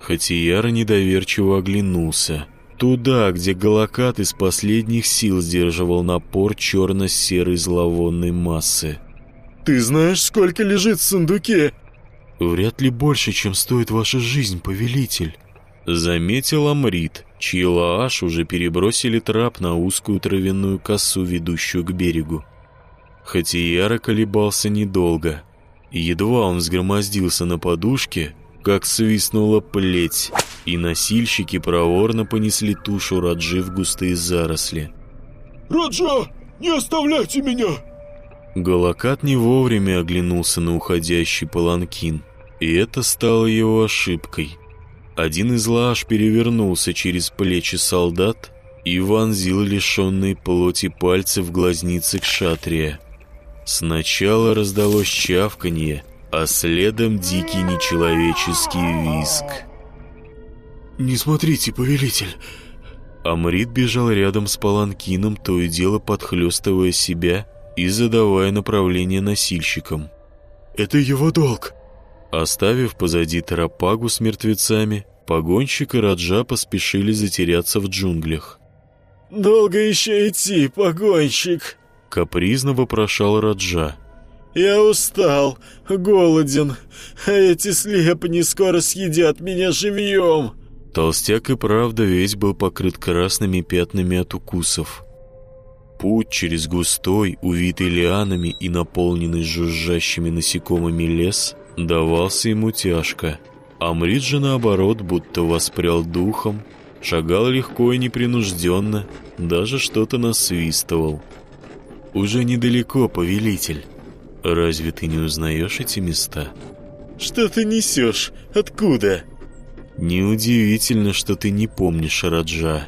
Хатияр недоверчиво оглянулся. Туда, где Галакат из последних сил сдерживал напор черно-серой зловонной массы. «Ты знаешь, сколько лежит в сундуке?» «Вряд ли больше, чем стоит ваша жизнь, повелитель», — заметил Амрит, чьи лааш уже перебросили трап на узкую травяную косу, ведущую к берегу. Хатияра колебался недолго. Едва он взгромоздился на подушке, как свистнула плеть, и носильщики проворно понесли тушу Раджи в густые заросли. «Раджа, не оставляйте меня!» Галакат не вовремя оглянулся на уходящий паланкин, и это стало его ошибкой. Один из лаш перевернулся через плечи солдат и вонзил лишенные плоти пальцы в глазницы кшатрия. Сначала раздалось чавканье, а следом дикий нечеловеческий виск. «Не смотрите, повелитель!» Амрит бежал рядом с паланкином, то и дело подхлестывая себя и задавая направление носильщикам. «Это его долг!» Оставив позади Тарапагу с мертвецами, погонщик и Раджа поспешили затеряться в джунглях. «Долго еще идти, погонщик?» — капризно вопрошал Раджа. «Я устал, голоден, а эти слепни скоро съедят меня живьем!» Толстяк и правда весь был покрыт красными пятнами от укусов. Путь через густой, увитый лианами и наполненный жужжащими насекомыми лес давался ему тяжко. Амрит же, наоборот, будто воспрял духом, шагал легко и непринужденно, даже что-то насвистывал. «Уже недалеко, повелитель. Разве ты не узнаешь эти места?» «Что ты несешь? Откуда?» «Неудивительно, что ты не помнишь Раджа.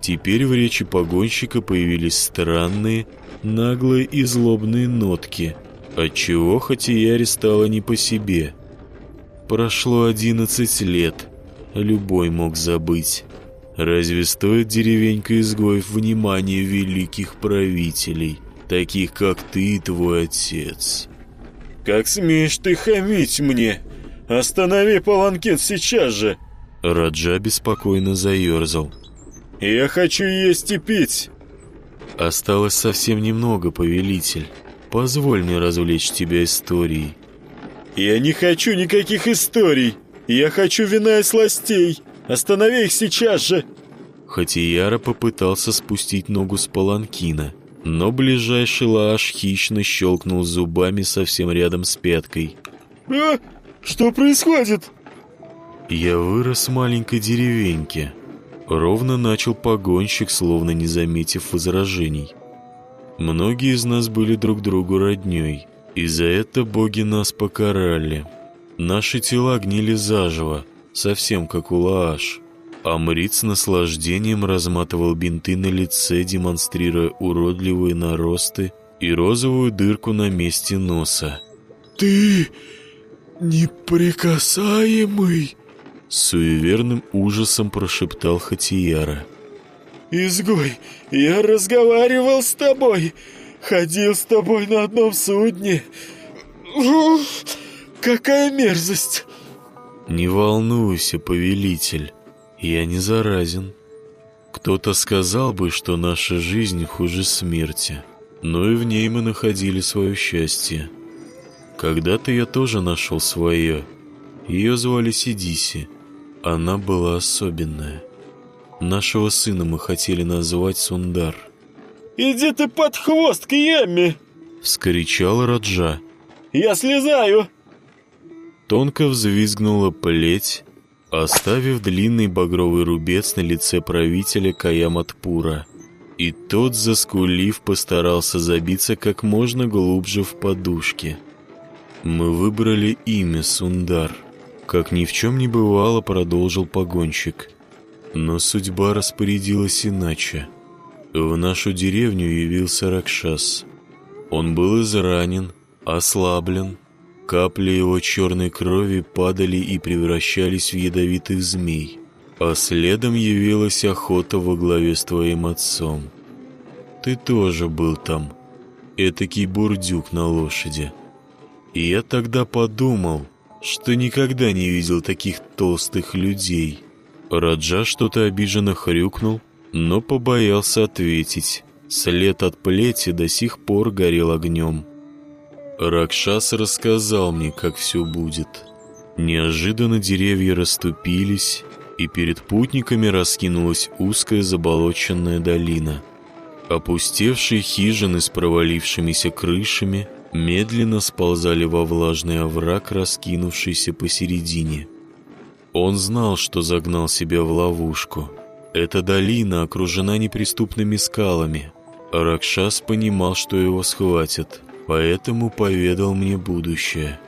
Теперь в речи погонщика появились странные, наглые и злобные нотки, отчего Хатияре стало не по себе. Прошло одиннадцать лет, любой мог забыть. Разве стоит деревенька изгоев внимания великих правителей, таких как ты и твой отец? «Как смеешь ты хамить мне? Останови паланкет сейчас же!» Раджа беспокойно заерзал. «Я хочу есть и пить!» «Осталось совсем немного, повелитель. Позволь мне развлечь тебя историей». «Я не хочу никаких историй! Я хочу вина и сластей! Останови их сейчас же!» Хатияра попытался спустить ногу с паланкина, но ближайший лааш хищно щелкнул зубами совсем рядом с пяткой. «А? Что происходит?» «Я вырос в маленькой деревеньке», Ровно начал погонщик, словно не заметив возражений. Многие из нас были друг другу роднёй, и за это боги нас покарали. Наши тела гнили заживо, совсем как у Лааш. Амрит с наслаждением разматывал бинты на лице, демонстрируя уродливые наросты и розовую дырку на месте носа. «Ты неприкасаемый!» С суеверным ужасом прошептал Хатияра. «Изгой, я разговаривал с тобой, ходил с тобой на одном судне. Ух, какая мерзость!» «Не волнуйся, повелитель, я не заразен. Кто-то сказал бы, что наша жизнь хуже смерти, но и в ней мы находили свое счастье. Когда-то я тоже нашел свое. Ее звали Сидиси. Она была особенная. Нашего сына мы хотели назвать Сундар. «Иди ты под хвост к яме!» — вскричал Раджа. «Я слезаю!» Тонко взвизгнула плеть, оставив длинный багровый рубец на лице правителя Каяматпура. И тот, заскулив, постарался забиться как можно глубже в подушке. Мы выбрали имя Сундар. Как ни в чем не бывало, продолжил погонщик. Но судьба распорядилась иначе. В нашу деревню явился Ракшас. Он был изранен, ослаблен, Капли его черной крови падали и превращались в ядовитых змей, а следом явилась охота во главе с твоим отцом. Ты тоже был там, этакий бурдюк на лошади. И я тогда подумал, что никогда не видел таких толстых людей. Раджа что-то обиженно хрюкнул, но побоялся ответить. След от плети до сих пор горел огнем. Ракшас рассказал мне, как все будет. Неожиданно деревья расступились, и перед путниками раскинулась узкая заболоченная долина. Опустевшие хижины с провалившимися крышами медленно сползали во влажный овраг, раскинувшийся посередине. Он знал, что загнал себя в ловушку. Эта долина окружена неприступными скалами. Ракшас понимал, что его схватят, поэтому поведал мне будущее.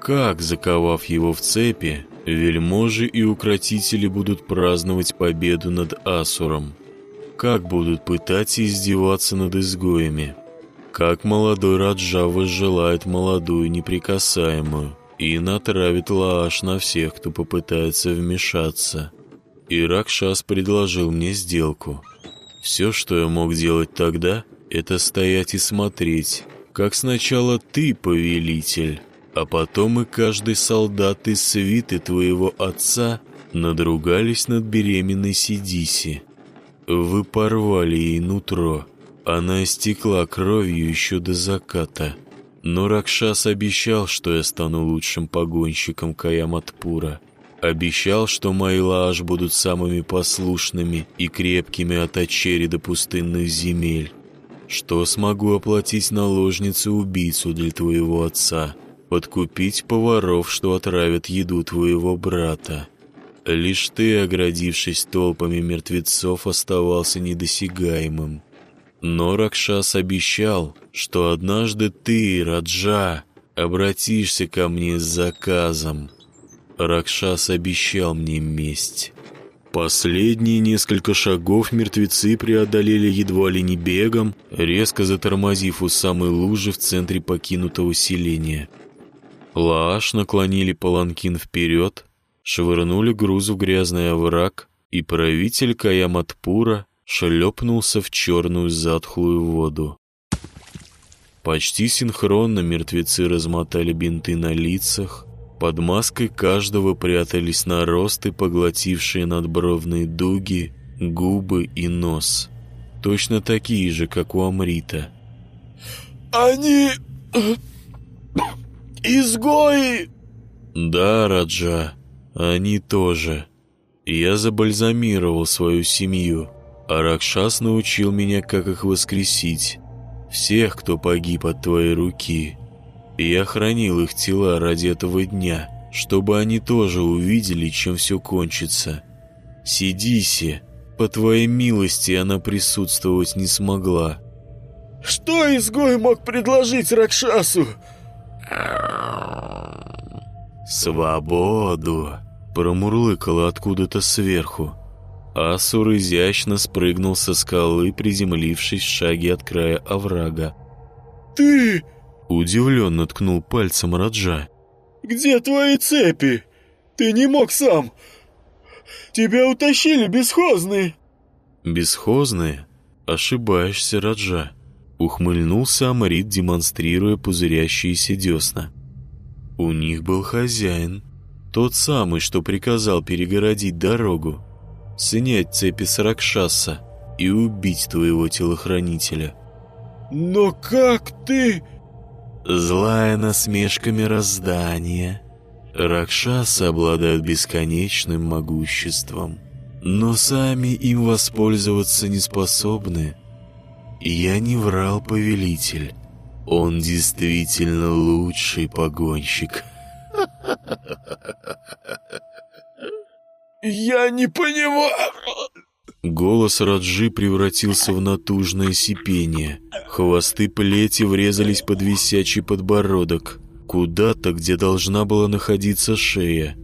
Как, заковав его в цепи, вельможи и укротители будут праздновать победу над Асуром? Как будут пытать и издеваться над изгоями? Как молодой Раджа возжелает молодую неприкасаемую и натравит лааш на всех, кто попытается вмешаться. И Ракшас предложил мне сделку. Все, что я мог делать тогда, это стоять и смотреть, как сначала ты, повелитель, а потом и каждый солдат из свиты твоего отца надругались над беременной Сидиси. Вы порвали ей нутро, она истекла кровью еще до заката. Но Ракшас обещал, что я стану лучшим погонщиком Каяматпура. Обещал, что мои лааш будут самыми послушными и крепкими от очери до пустынных земель. Что смогу оплатить наложницу-убийцу для твоего отца, подкупить поваров, что отравят еду твоего брата. Лишь ты, оградившись толпами мертвецов, оставался недосягаемым. Но Ракшас обещал, что однажды ты, Раджа, обратишься ко мне с заказом. Ракшас обещал мне месть. Последние несколько шагов мертвецы преодолели едва ли не бегом, резко затормозив у самой лужи в центре покинутого селения. Лааш наклонили паланкин вперед, швырнули груз в грязный овраг, и правитель Каяматпура шлепнулся в черную затхлую воду. Почти синхронно мертвецы размотали бинты на лицах, под маской каждого прятались наросты, поглотившие надбровные дуги, губы и нос. Точно такие же, как у Амрита. «Они... изгои!» «Да, Раджа, они тоже. Я забальзамировал свою семью». А Ракшас научил меня, как их воскресить. Всех, кто погиб от твоей руки. И я хранил их тела ради этого дня, чтобы они тоже увидели, чем все кончится. Сидиси, по твоей милости она присутствовать не смогла. «Что изгой мог предложить Ракшасу?» «Свободу!» Промурлыкала откуда-то сверху. Асур изящно спрыгнул со скалы, приземлившись в шаге от края оврага. «Ты...» — удивленно ткнул пальцем Раджа. «Где твои цепи? Ты не мог сам. Тебя утащили бесхозные». «Бесхозные? Ошибаешься, Раджа», — ухмыльнулся Амрит, демонстрируя пузырящиеся десна. «У них был хозяин, тот самый, что приказал перегородить дорогу снять цепи с Ракшаса и убить твоего телохранителя. «Но как ты...» Злая насмешка мироздания. Ракшасы обладают бесконечным могуществом, но сами им воспользоваться не способны. Я не врал, повелитель. Он действительно лучший погонщик. (laughs) «Я не понимаю...» Голос Раджи превратился в натужное сипение. Хвосты плети врезались под висячий подбородок. Куда-то, где должна была находиться шея.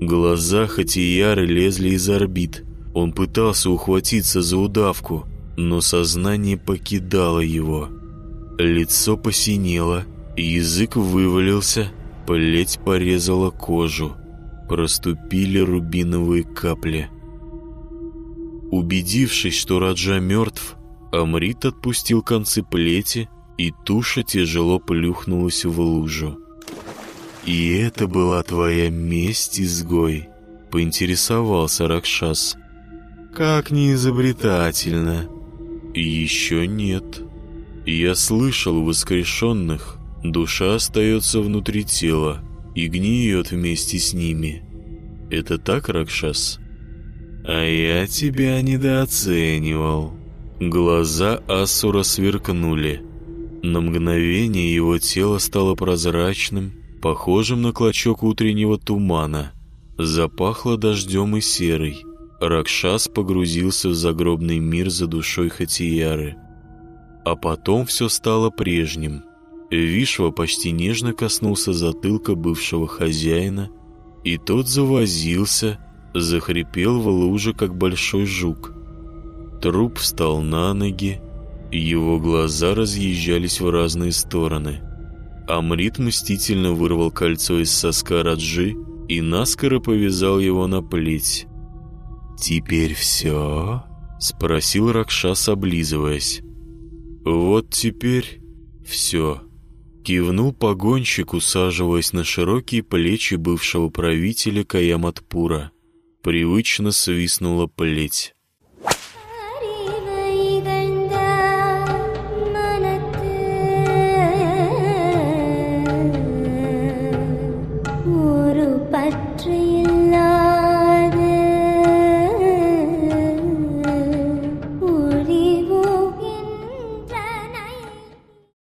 Глаза Хатияры лезли из орбит. Он пытался ухватиться за удавку, но сознание покидало его. Лицо посинело, язык вывалился, Плеть порезала кожу, проступили рубиновые капли. Убедившись, что Раджа мертв, Амрит отпустил концы плети, и туша тяжело плюхнулась в лужу. «И это была твоя месть, изгой?» — поинтересовался Ракшас. «Как неизобретательно!» «Еще нет. Я слышал воскрешенных, душа остается внутри тела и гниет вместе с ними. Это так, Ракшас?» «А я тебя недооценивал». Глаза Асура сверкнули. На мгновение его тело стало прозрачным, похожим на клочок утреннего тумана. Запахло дождем и серой. Ракшас погрузился в загробный мир за душой Хатияры. А потом все стало прежним. Вишва почти нежно коснулся затылка бывшего хозяина, и тот завозился, захрипел в луже, как большой жук. Труп встал на ноги, его глаза разъезжались в разные стороны. Амрит мстительно вырвал кольцо из соска Раджи и наскоро повязал его на плеть. «Теперь все?» — спросил Ракшас, облизываясь. «Вот теперь все», — кивнул погонщик, усаживаясь на широкие плечи бывшего правителя Каяматпура. Привычно свистнула плеть.